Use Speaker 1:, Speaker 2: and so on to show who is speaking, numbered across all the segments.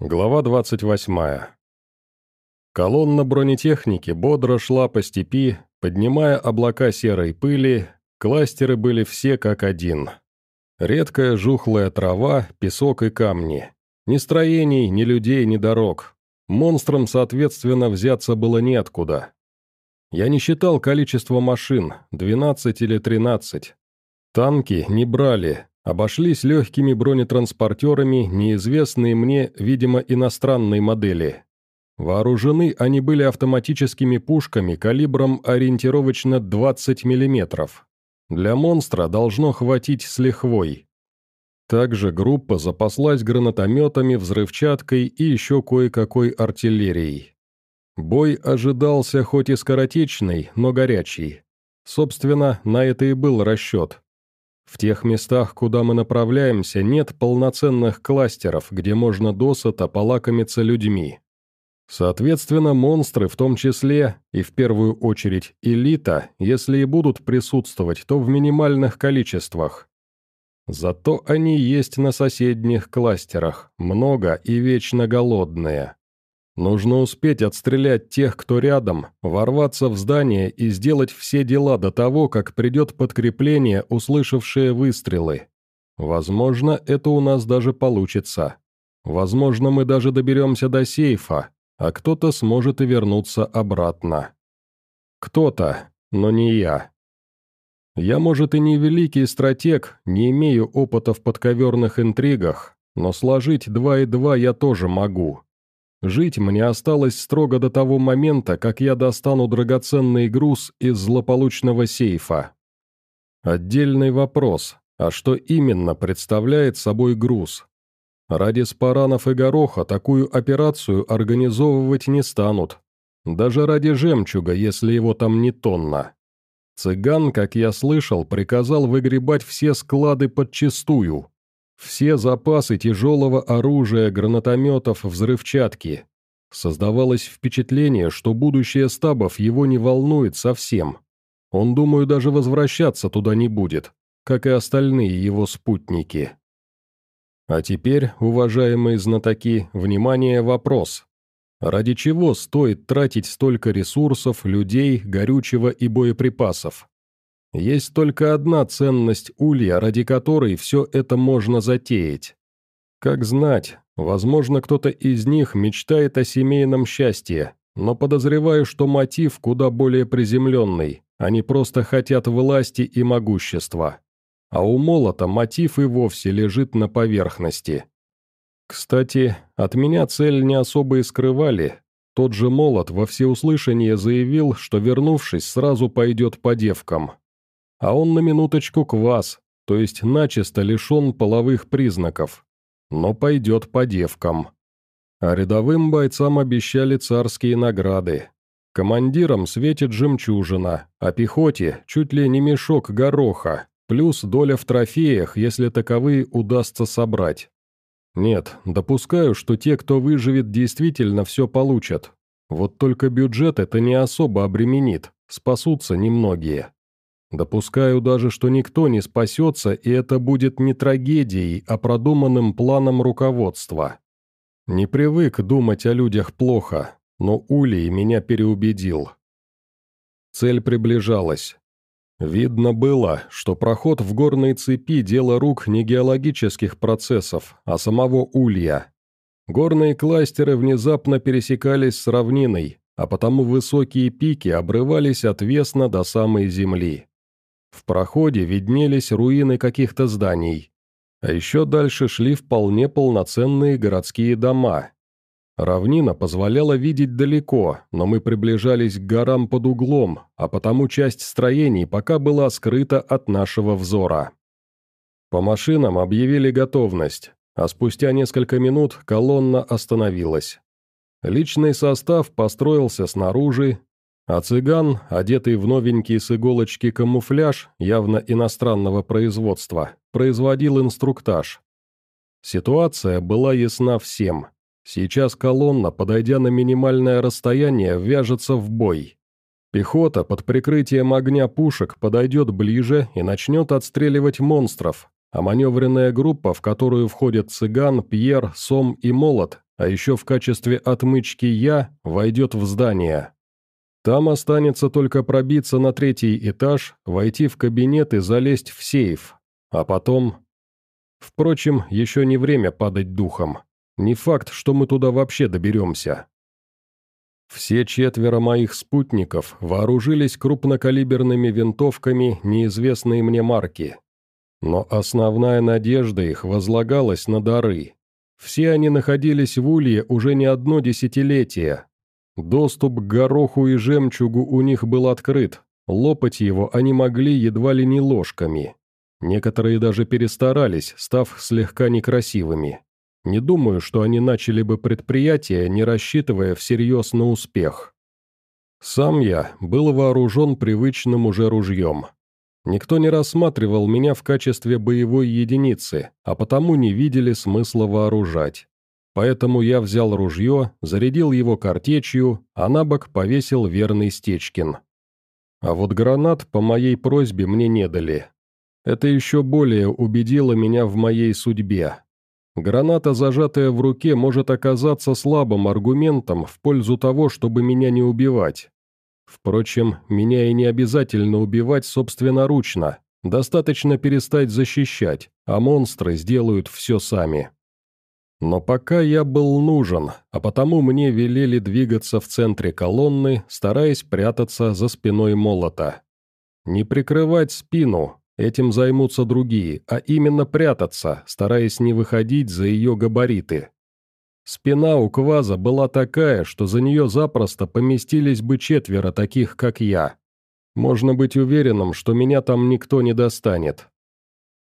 Speaker 1: Глава 28. Колонна бронетехники бодро шла по степи, поднимая облака серой пыли, кластеры были все как один. Редкая жухлая трава, песок и камни. Ни строений, ни людей, ни дорог. Монстрам, соответственно, взяться было неоткуда. Я не считал количество машин, 12 или 13. Танки не брали, Обошлись легкими бронетранспортерами, неизвестные мне, видимо, иностранной модели. Вооружены они были автоматическими пушками калибром ориентировочно 20 мм. Для монстра должно хватить с лихвой. Также группа запаслась гранатометами, взрывчаткой и еще кое-какой артиллерией. Бой ожидался хоть и скоротечный, но горячий. Собственно, на это и был расчет. В тех местах, куда мы направляемся, нет полноценных кластеров, где можно досыта полакомиться людьми. Соответственно, монстры, в том числе, и в первую очередь элита, если и будут присутствовать, то в минимальных количествах. Зато они есть на соседних кластерах, много и вечно голодные. Нужно успеть отстрелять тех, кто рядом, ворваться в здание и сделать все дела до того, как придет подкрепление, услышавшее выстрелы. Возможно, это у нас даже получится. Возможно, мы даже доберемся до сейфа, а кто-то сможет и вернуться обратно. Кто-то, но не я. Я, может, и не великий стратег, не имею опыта в подковерных интригах, но сложить два и два я тоже могу. Жить мне осталось строго до того момента, как я достану драгоценный груз из злополучного сейфа. Отдельный вопрос, а что именно представляет собой груз? Ради спаранов и гороха такую операцию организовывать не станут. Даже ради жемчуга, если его там не тонна. Цыган, как я слышал, приказал выгребать все склады подчистую, все запасы тяжелого оружия, гранатометов, взрывчатки. Создавалось впечатление, что будущее стабов его не волнует совсем. Он, думаю, даже возвращаться туда не будет, как и остальные его спутники. А теперь, уважаемые знатоки, внимание, вопрос. Ради чего стоит тратить столько ресурсов, людей, горючего и боеприпасов? Есть только одна ценность улья, ради которой все это можно затеять. Как знать, возможно, кто-то из них мечтает о семейном счастье, но подозреваю, что мотив куда более приземленный, они просто хотят власти и могущества. А у молота мотив и вовсе лежит на поверхности. Кстати, от меня цель не особо и скрывали. Тот же молот во всеуслышание заявил, что вернувшись, сразу пойдет по девкам, а он на минуточку квас, то есть начисто лишен половых признаков. Но пойдет по девкам. А рядовым бойцам обещали царские награды. Командирам светит жемчужина, а пехоте чуть ли не мешок гороха, плюс доля в трофеях, если таковые удастся собрать. Нет, допускаю, что те, кто выживет, действительно все получат. Вот только бюджет это не особо обременит, спасутся немногие. Допускаю даже, что никто не спасется, и это будет не трагедией, а продуманным планом руководства. Не привык думать о людях плохо, но Улей меня переубедил. Цель приближалась. Видно было, что проход в горной цепи – дело рук не геологических процессов, а самого Улья. Горные кластеры внезапно пересекались с равниной, а потому высокие пики обрывались отвесно до самой земли. В проходе виднелись руины каких-то зданий. А еще дальше шли вполне полноценные городские дома. Равнина позволяла видеть далеко, но мы приближались к горам под углом, а потому часть строений пока была скрыта от нашего взора. По машинам объявили готовность, а спустя несколько минут колонна остановилась. Личный состав построился снаружи, а цыган, одетый в новенький с иголочки камуфляж, явно иностранного производства, производил инструктаж. Ситуация была ясна всем. Сейчас колонна, подойдя на минимальное расстояние, вяжется в бой. Пехота под прикрытием огня пушек подойдет ближе и начнет отстреливать монстров, а маневренная группа, в которую входят цыган, Пьер, Сом и Молот, а еще в качестве отмычки «Я» войдет в здание. Там останется только пробиться на третий этаж, войти в кабинет и залезть в сейф. А потом... Впрочем, еще не время падать духом. Не факт, что мы туда вообще доберемся. Все четверо моих спутников вооружились крупнокалиберными винтовками неизвестной мне марки. Но основная надежда их возлагалась на дары. Все они находились в Улье уже не одно десятилетие. Доступ к гороху и жемчугу у них был открыт, лопать его они могли едва ли не ложками. Некоторые даже перестарались, став слегка некрасивыми. Не думаю, что они начали бы предприятие, не рассчитывая всерьез на успех. Сам я был вооружен привычным уже ружьем. Никто не рассматривал меня в качестве боевой единицы, а потому не видели смысла вооружать. Поэтому я взял ружье, зарядил его картечью, а на бок повесил верный Стечкин. А вот гранат по моей просьбе мне не дали. Это еще более убедило меня в моей судьбе, Граната, зажатая в руке, может оказаться слабым аргументом в пользу того, чтобы меня не убивать. Впрочем, меня и не обязательно убивать собственноручно. Достаточно перестать защищать, а монстры сделают все сами. Но пока я был нужен, а потому мне велели двигаться в центре колонны, стараясь прятаться за спиной молота. Не прикрывать спину, Этим займутся другие, а именно прятаться, стараясь не выходить за ее габариты. Спина у Кваза была такая, что за нее запросто поместились бы четверо таких, как я. Можно быть уверенным, что меня там никто не достанет.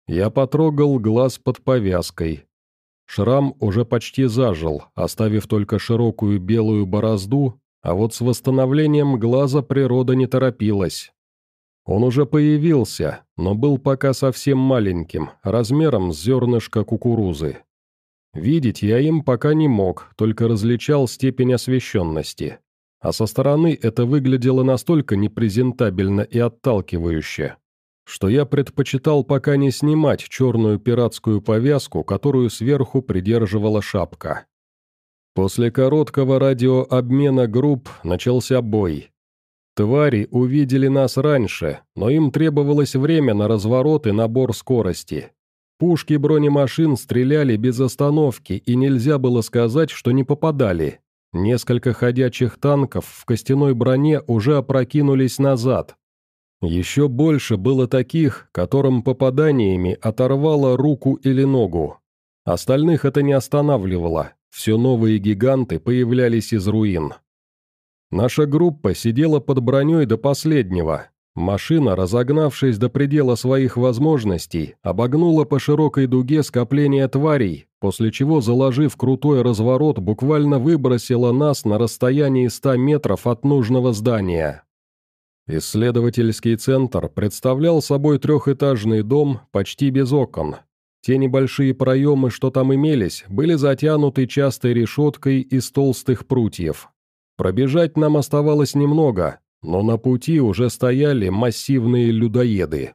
Speaker 1: Я потрогал глаз под повязкой. Шрам уже почти зажил, оставив только широкую белую борозду, а вот с восстановлением глаза природа не торопилась. Он уже появился, но был пока совсем маленьким, размером с зернышко кукурузы. Видеть я им пока не мог, только различал степень освещенности. А со стороны это выглядело настолько непрезентабельно и отталкивающе, что я предпочитал пока не снимать черную пиратскую повязку, которую сверху придерживала шапка. После короткого радиообмена групп начался бой, Твари увидели нас раньше, но им требовалось время на разворот и набор скорости. Пушки бронемашин стреляли без остановки, и нельзя было сказать, что не попадали. Несколько ходячих танков в костяной броне уже опрокинулись назад. Еще больше было таких, которым попаданиями оторвало руку или ногу. Остальных это не останавливало, все новые гиганты появлялись из руин. Наша группа сидела под броней до последнего. Машина, разогнавшись до предела своих возможностей, обогнула по широкой дуге скопление тварей, после чего, заложив крутой разворот, буквально выбросила нас на расстоянии 100 метров от нужного здания. Исследовательский центр представлял собой трехэтажный дом почти без окон. Те небольшие проемы, что там имелись, были затянуты частой решеткой из толстых прутьев. Пробежать нам оставалось немного, но на пути уже стояли массивные людоеды.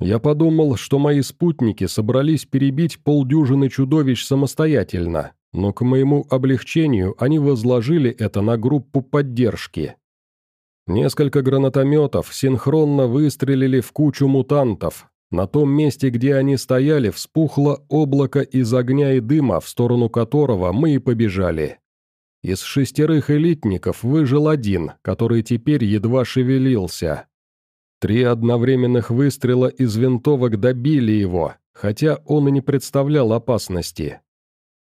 Speaker 1: Я подумал, что мои спутники собрались перебить полдюжины чудовищ самостоятельно, но к моему облегчению они возложили это на группу поддержки. Несколько гранатометов синхронно выстрелили в кучу мутантов. На том месте, где они стояли, вспухло облако из огня и дыма, в сторону которого мы и побежали. Из шестерых элитников выжил один, который теперь едва шевелился. Три одновременных выстрела из винтовок добили его, хотя он и не представлял опасности.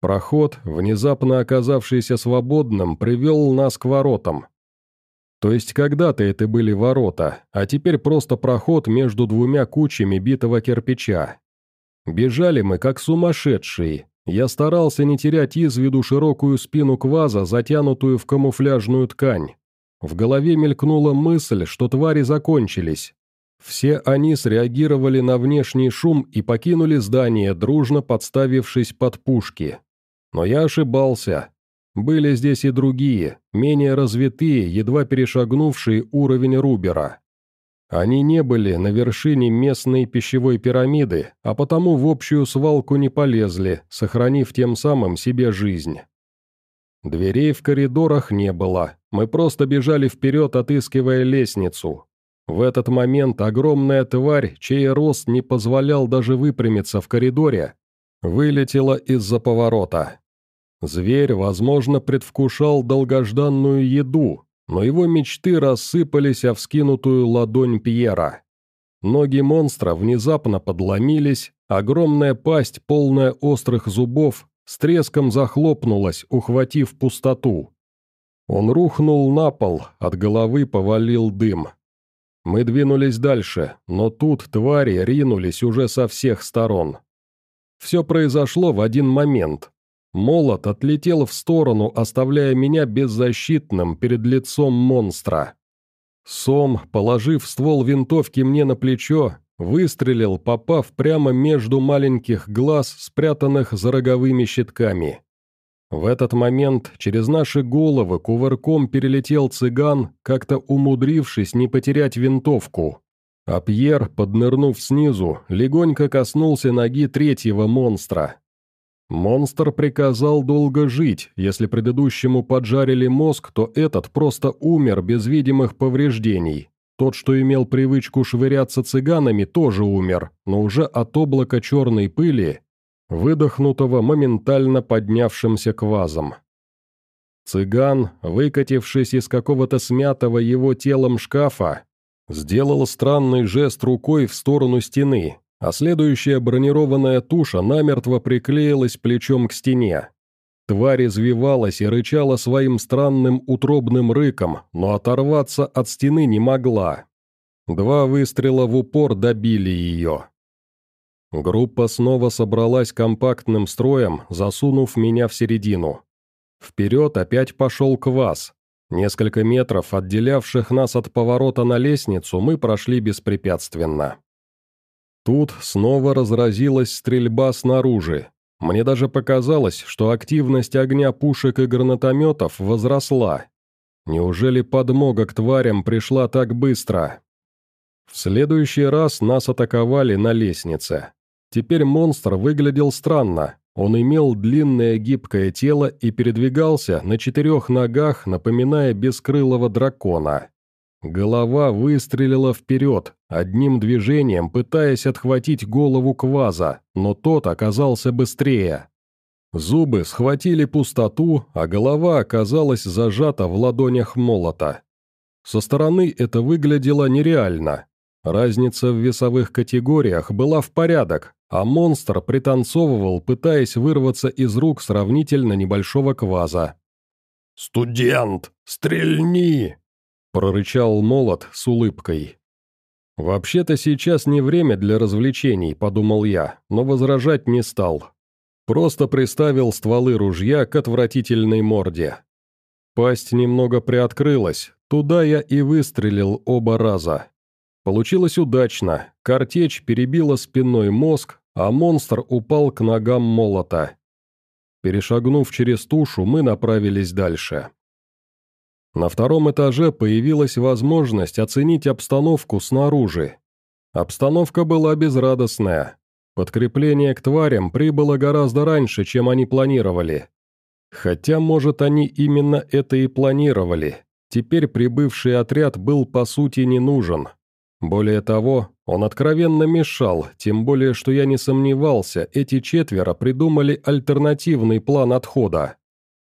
Speaker 1: Проход, внезапно оказавшийся свободным, привел нас к воротам. То есть когда-то это были ворота, а теперь просто проход между двумя кучами битого кирпича. Бежали мы как сумасшедшие, я старался не терять из виду широкую спину кваза, затянутую в камуфляжную ткань. В голове мелькнула мысль, что твари закончились. Все они среагировали на внешний шум и покинули здание, дружно подставившись под пушки. Но я ошибался. Были здесь и другие, менее развитые, едва перешагнувшие уровень Рубера. Они не были на вершине местной пищевой пирамиды, а потому в общую свалку не полезли, сохранив тем самым себе жизнь. Дверей в коридорах не было, мы просто бежали вперед, отыскивая лестницу. В этот момент огромная тварь, чей рост не позволял даже выпрямиться в коридоре, вылетела из-за поворота. Зверь, возможно, предвкушал долгожданную еду, но его мечты рассыпались о вскинутую ладонь Пьера. Ноги монстра внезапно подломились, огромная пасть, полная острых зубов, с треском захлопнулась, ухватив пустоту. Он рухнул на пол, от головы повалил дым. Мы двинулись дальше, но тут твари ринулись уже со всех сторон. Все произошло в один момент. Молот отлетел в сторону, оставляя меня беззащитным перед лицом монстра. Сом, положив ствол винтовки мне на плечо, выстрелил, попав прямо между маленьких глаз, спрятанных за роговыми щитками. В этот момент через наши головы кувырком перелетел цыган, как-то умудрившись не потерять винтовку. А Пьер, поднырнув снизу, легонько коснулся ноги третьего монстра. Монстр приказал долго жить, если предыдущему поджарили мозг, то этот просто умер без видимых повреждений. Тот, что имел привычку швыряться цыганами, тоже умер, но уже от облака черной пыли, выдохнутого моментально поднявшимся квазом. Цыган, выкатившись из какого-то смятого его телом шкафа, сделал странный жест рукой в сторону стены, а следующая бронированная туша намертво приклеилась плечом к стене. Тварь извивалась и рычала своим странным утробным рыком, но оторваться от стены не могла. Два выстрела в упор добили ее. Группа снова собралась компактным строем, засунув меня в середину. Вперед опять пошел квас. Несколько метров, отделявших нас от поворота на лестницу, мы прошли беспрепятственно. Тут снова разразилась стрельба снаружи. Мне даже показалось, что активность огня пушек и гранатометов возросла. Неужели подмога к тварям пришла так быстро? В следующий раз нас атаковали на лестнице. Теперь монстр выглядел странно. Он имел длинное гибкое тело и передвигался на четырех ногах, напоминая бескрылого дракона. Голова выстрелила вперед, одним движением пытаясь отхватить голову кваза, но тот оказался быстрее. Зубы схватили пустоту, а голова оказалась зажата в ладонях молота. Со стороны это выглядело нереально. Разница в весовых категориях была в порядок, а монстр пританцовывал, пытаясь вырваться из рук сравнительно небольшого кваза.
Speaker 2: «Студент, стрельни!»
Speaker 1: Прорычал молот с улыбкой. «Вообще-то сейчас не время для развлечений», — подумал я, но возражать не стал. Просто приставил стволы ружья к отвратительной морде. Пасть немного приоткрылась, туда я и выстрелил оба раза. Получилось удачно, картечь перебила спинной мозг, а монстр упал к ногам молота. Перешагнув через тушу, мы направились дальше. На втором этаже появилась возможность оценить обстановку снаружи. Обстановка была безрадостная. Подкрепление к тварям прибыло гораздо раньше, чем они планировали. Хотя, может, они именно это и планировали. Теперь прибывший отряд был по сути не нужен. Более того, он откровенно мешал, тем более, что я не сомневался, эти четверо придумали альтернативный план отхода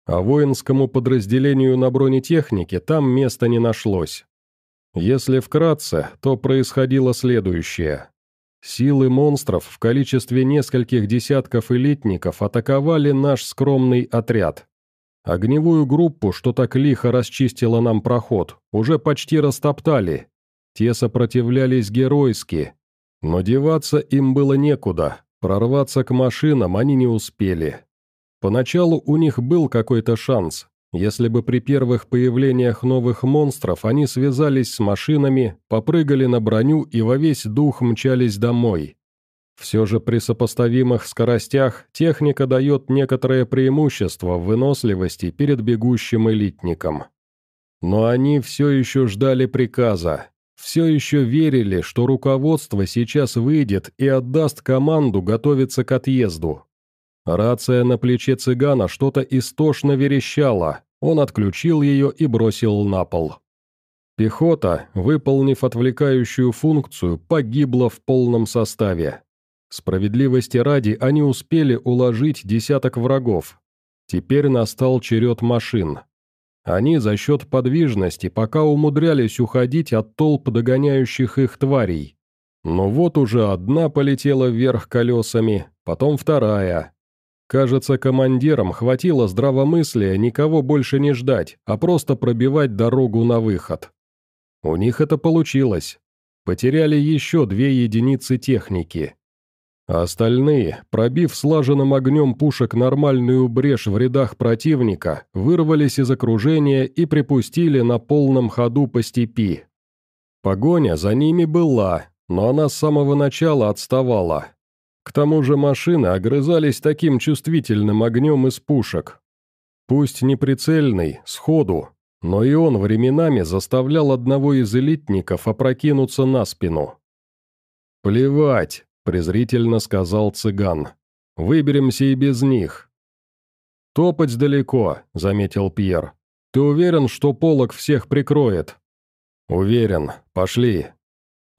Speaker 1: а воинскому подразделению на бронетехнике там места не нашлось. Если вкратце, то происходило следующее. Силы монстров в количестве нескольких десятков элитников атаковали наш скромный отряд. Огневую группу, что так лихо расчистила нам проход, уже почти растоптали. Те сопротивлялись геройски. Но деваться им было некуда, прорваться к машинам они не успели. Поначалу у них был какой-то шанс. Если бы при первых появлениях новых монстров они связались с машинами, попрыгали на броню и во весь дух мчались домой. Все же при сопоставимых скоростях техника дает некоторое преимущество в выносливости перед бегущим элитником. Но они все еще ждали приказа, все еще верили, что руководство сейчас выйдет и отдаст команду готовиться к отъезду. Рация на плече цыгана что-то истошно верещала, он отключил ее и бросил на пол. Пехота, выполнив отвлекающую функцию, погибла в полном составе. Справедливости ради, они успели уложить десяток врагов. Теперь настал черед машин. Они за счет подвижности пока умудрялись уходить от толп догоняющих их тварей. Но вот уже одна полетела вверх колесами, потом вторая. Кажется, командирам хватило здравомыслия никого больше не ждать, а просто пробивать дорогу на выход. У них это получилось. Потеряли еще две единицы техники. А остальные, пробив слаженным огнем пушек нормальную брешь в рядах противника, вырвались из окружения и припустили на полном ходу по степи. Погоня за ними была, но она с самого начала отставала. К тому же машины огрызались таким чувствительным огнем из пушек. Пусть не прицельный, сходу, но и он временами заставлял одного из элитников опрокинуться на спину. «Плевать», — презрительно сказал цыган. «Выберемся и без них». «Топать далеко», — заметил Пьер. «Ты уверен, что полок всех прикроет?» «Уверен. Пошли».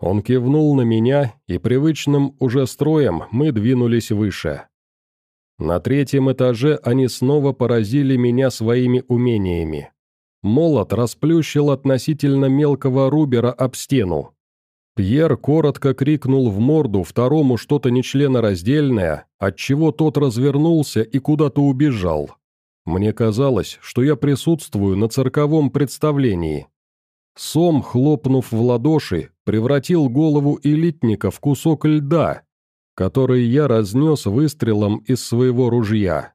Speaker 1: Он кивнул на меня, и привычным уже строем мы двинулись выше. На третьем этаже они снова поразили меня своими умениями. Молот расплющил относительно мелкого рубера об стену. Пьер коротко крикнул в морду второму что-то нечленораздельное, отчего тот развернулся и куда-то убежал. Мне казалось, что я присутствую на цирковом представлении. Сом, хлопнув в ладоши, превратил голову элитника в кусок льда, который я разнес выстрелом из своего ружья.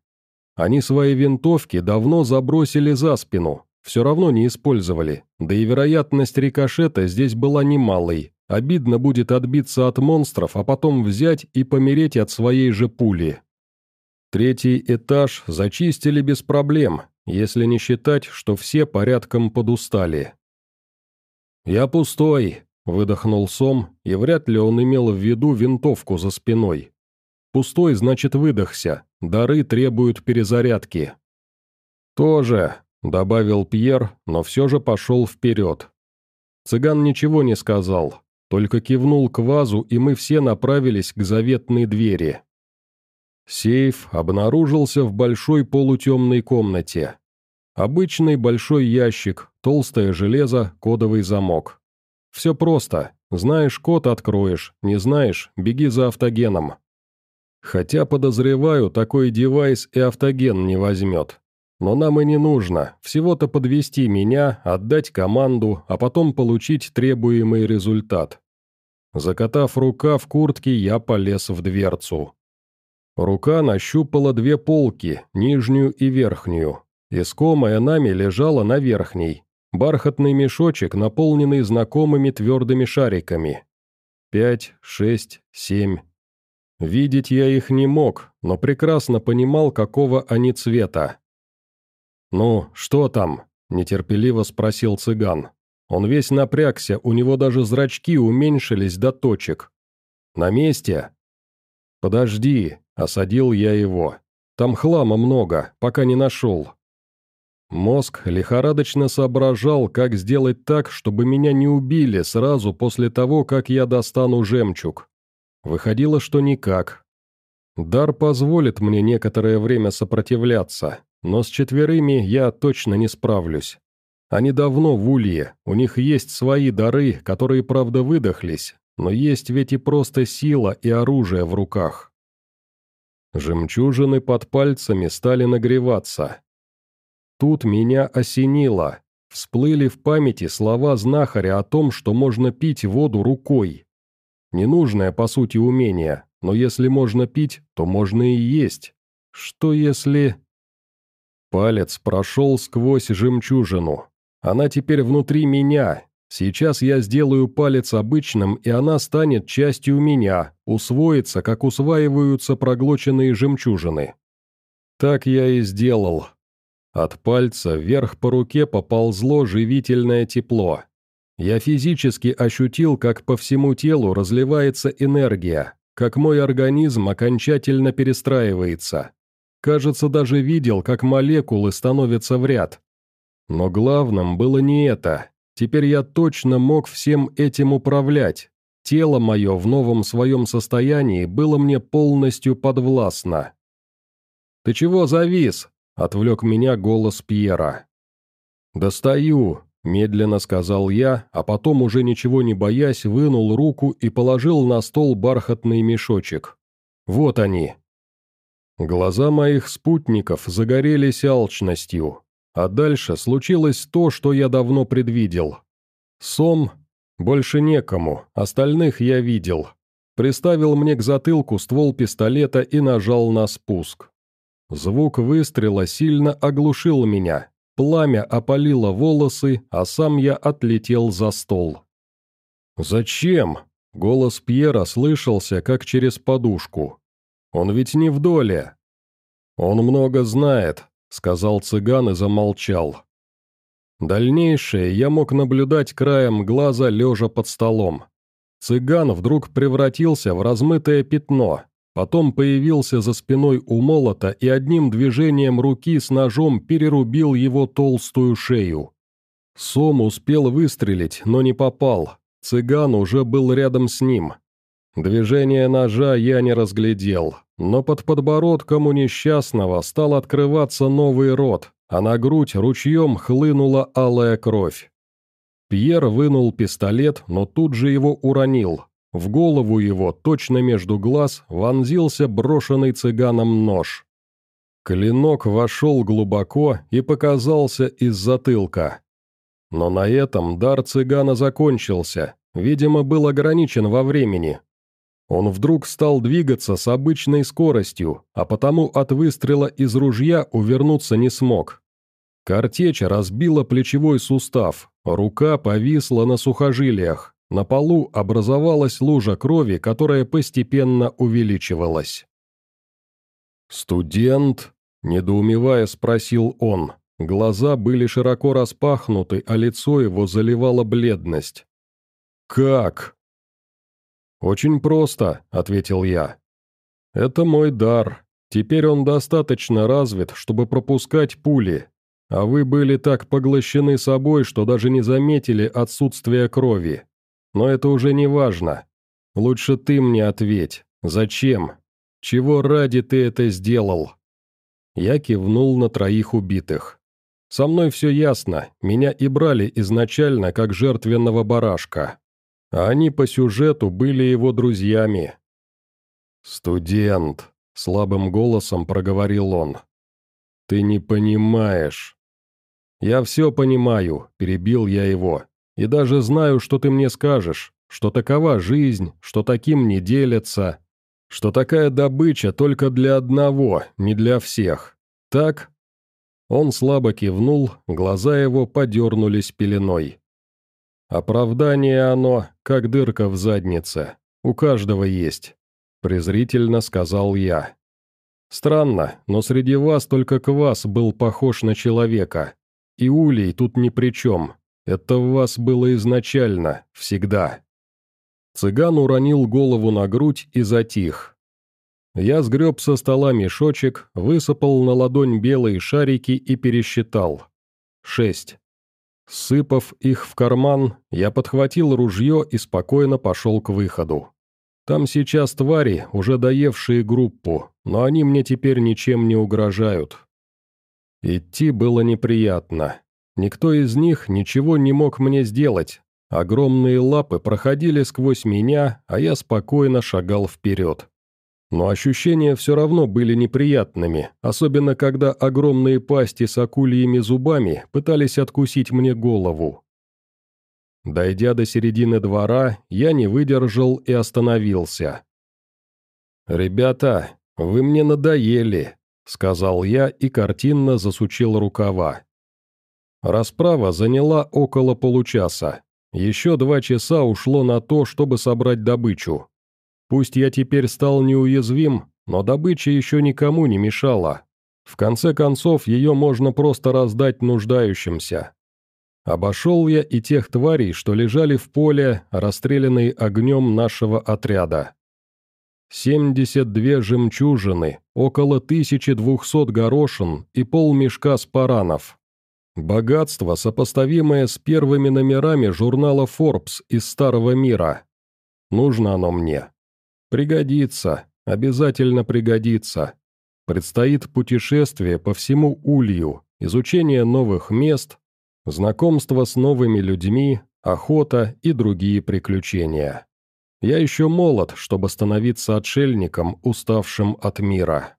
Speaker 1: Они свои винтовки давно забросили за спину, все равно не использовали, да и вероятность рикошета здесь была немалой. Обидно будет отбиться от монстров, а потом взять и помереть от своей же пули. Третий этаж зачистили без проблем, если не считать, что все порядком подустали. «Я пустой», — выдохнул Сом, и вряд ли он имел в виду винтовку за спиной. «Пустой, значит, выдохся, дары требуют перезарядки». «Тоже», добавил Пьер, но все же пошел вперед. Цыган ничего не сказал, только кивнул к вазу, и мы все направились к заветной двери. Сейф обнаружился в большой полутемной комнате. Обычный большой ящик, толстое железо, кодовый замок. Все просто. Знаешь код – откроешь, не знаешь – беги за автогеном. Хотя, подозреваю, такой девайс и автоген не возьмет. Но нам и не нужно, всего-то подвести меня, отдать команду, а потом получить требуемый результат. Закатав рука в куртке, я полез в дверцу. Рука нащупала две полки, нижнюю и верхнюю. Искомая нами лежала на верхней. Бархатный мешочек, наполненный знакомыми твердыми шариками. Пять, шесть, семь. Видеть я их не мог, но прекрасно понимал, какого они цвета. «Ну, что там?» – нетерпеливо спросил цыган. Он весь напрягся, у него даже зрачки уменьшились до точек. «На месте?» «Подожди», – осадил я его. «Там хлама много, пока не нашел». Мозг лихорадочно соображал, как сделать так, чтобы меня не убили сразу после того, как я достану жемчуг. Выходило, что никак. Дар позволит мне некоторое время сопротивляться, но с четверыми я точно не справлюсь. Они давно в улье, у них есть свои дары, которые, правда, выдохлись, но есть ведь и просто сила и оружие в руках. Жемчужины под пальцами стали нагреваться. Тут меня осенило. Всплыли в памяти слова знахаря о том, что можно пить воду рукой. Ненужное, по сути, умение, но если можно пить, то можно и есть. Что если... Палец прошел сквозь жемчужину. Она теперь внутри меня. Сейчас я сделаю палец обычным, и она станет частью меня, усвоится, как усваиваются проглоченные жемчужины. Так я и сделал. От пальца вверх по руке поползло живительное тепло. Я физически ощутил, как по всему телу разливается энергия, как мой организм окончательно перестраивается. Кажется, даже видел, как молекулы становятся в ряд. Но главным было не это. Теперь я точно мог всем этим управлять. Тело мое в новом своем состоянии было мне полностью подвластно. «Ты чего завис?» — отвлек меня голос Пьера. «Достаю», — медленно сказал я, а потом, уже ничего не боясь, вынул руку и положил на стол бархатный мешочек. «Вот они». Глаза моих спутников загорелись алчностью, а дальше случилось то, что я давно предвидел. Сом больше некому, остальных я видел. Приставил мне к затылку ствол пистолета и нажал на спуск. Звук выстрела сильно оглушил меня. Пламя опалило волосы, а сам я отлетел за стол. «Зачем?» — голос Пьера слышался, как через подушку. «Он ведь не в доле». «Он много знает», — сказал цыган и замолчал. Дальнейшее я мог наблюдать краем глаза, лежа под столом. Цыган вдруг превратился в размытое пятно, потом появился за спиной у молота и одним движением руки с ножом перерубил его толстую шею. Сом успел выстрелить, но не попал. Цыган уже был рядом с ним. Движение ножа я не разглядел, но под подбородком у несчастного стал открываться новый рот, а на грудь ручьем хлынула алая кровь. Пьер вынул пистолет, но тут же его уронил. В голову его, точно между глаз, вонзился брошенный цыганом нож. Клинок вошел глубоко и показался из затылка. Но на этом дар цыгана закончился, видимо, был ограничен во времени, он вдруг стал двигаться с обычной скоростью, а потому от выстрела из ружья увернуться не смог. Картечь разбила плечевой сустав, рука повисла на сухожилиях, на полу образовалась лужа крови, которая постепенно увеличивалась. «Студент?» – недоумевая спросил он. Глаза были широко распахнуты, а лицо его заливала бледность. «Как?» «Очень просто», — ответил я. «Это мой дар. Теперь он достаточно развит, чтобы пропускать пули. А вы были так поглощены собой, что даже не заметили отсутствие крови. Но это уже не важно. Лучше ты мне ответь. Зачем? Чего ради ты это сделал?» Я кивнул на троих убитых. «Со мной все ясно, меня и брали изначально как жертвенного барашка а они по сюжету были его друзьями. «Студент», — слабым голосом проговорил он. «Ты не понимаешь». «Я все понимаю», — перебил я его, «и даже знаю, что ты мне скажешь, что такова жизнь, что таким не делятся, что такая добыча только для одного, не для всех. Так?» Он слабо кивнул, глаза его подернулись пеленой. «Оправдание оно, как дырка в заднице. У каждого есть», — презрительно сказал я. «Странно, но среди вас только Квас был похож на человека. И Улей тут ни при чем. Это в вас было изначально, всегда». Цыган уронил голову на грудь и затих. Я сгреб со стола мешочек, высыпал на ладонь белые шарики и пересчитал. Шесть. Сыпав их в карман, я подхватил ружье и спокойно пошел к выходу. Там сейчас твари, уже доевшие группу, но они мне теперь ничем не угрожают. Идти было неприятно. Никто из них ничего не мог мне сделать. Огромные лапы проходили сквозь меня, а я спокойно шагал вперед. Но ощущения все равно были неприятными, особенно когда огромные пасти с акульями зубами пытались откусить мне голову. Дойдя до середины двора, я не выдержал и остановился. «Ребята, вы мне надоели», — сказал я и картинно засучил рукава. Расправа заняла около получаса. Еще два часа ушло на то, чтобы собрать добычу. Пусть я теперь стал неуязвим, но добыча еще никому не мешала. В конце концов, ее можно просто раздать нуждающимся. Обошел я и тех тварей, что лежали в поле, расстрелянные огнем нашего отряда. 72 жемчужины, около 1200 горошин и полмешка спаранов. Богатство, сопоставимое с первыми номерами журнала Forbes из Старого мира. Нужно оно мне. Пригодится, обязательно пригодится. Предстоит путешествие по всему Улью, изучение новых мест, знакомство с новыми людьми, охота и другие приключения. Я еще молод, чтобы становиться отшельником, уставшим от мира.